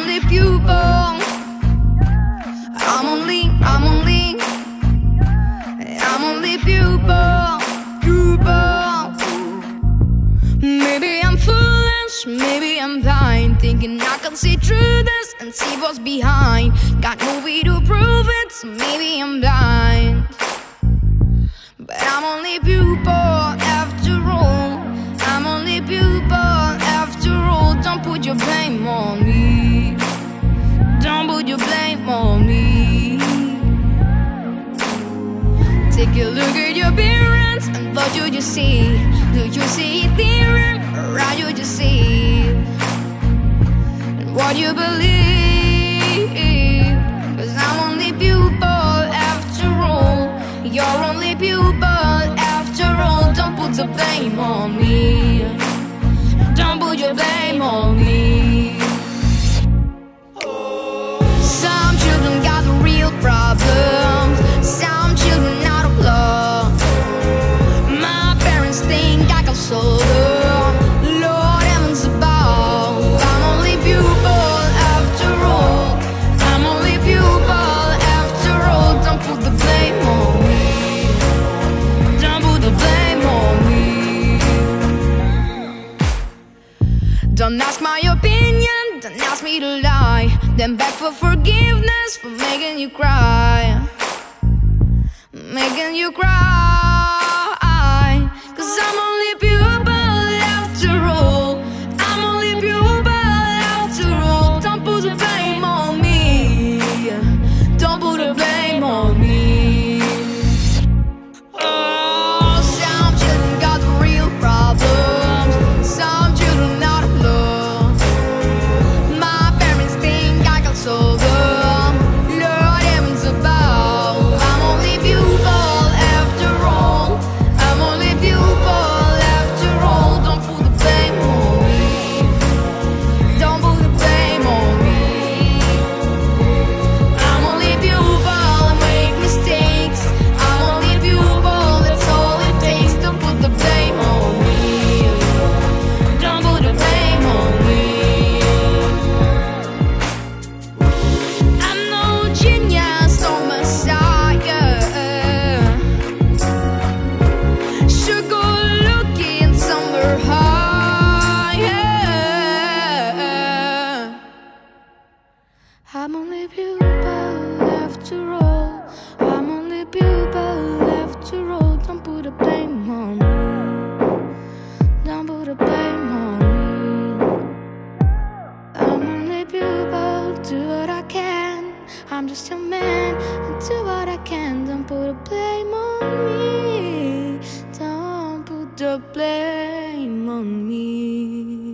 only pupil. I'm only, I'm only, I'm only pupil, pupil. Maybe I'm foolish, maybe I'm blind, thinking I can see through this and see what's behind. Got no way to prove it, so maybe I'm blind. But I'm only pupil after all. I'm only pupil after all. Don't put your blame Take a look at your parents and what you just see. Do you see theory or are you just see and what you believe? Don't ask my opinion, don't ask me to lie. Then beg for forgiveness for making you cry. Making you cry. Cause I'm only Pupil after all. Don't put blame on me. Don't put blame on me. I'm only pupil, do what I can. I'm just a man, and do what I can. Don't put a blame on me. Don't put the blame on me.